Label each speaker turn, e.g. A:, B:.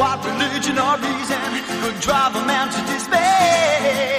A: What religion or reason could drive a man to despair?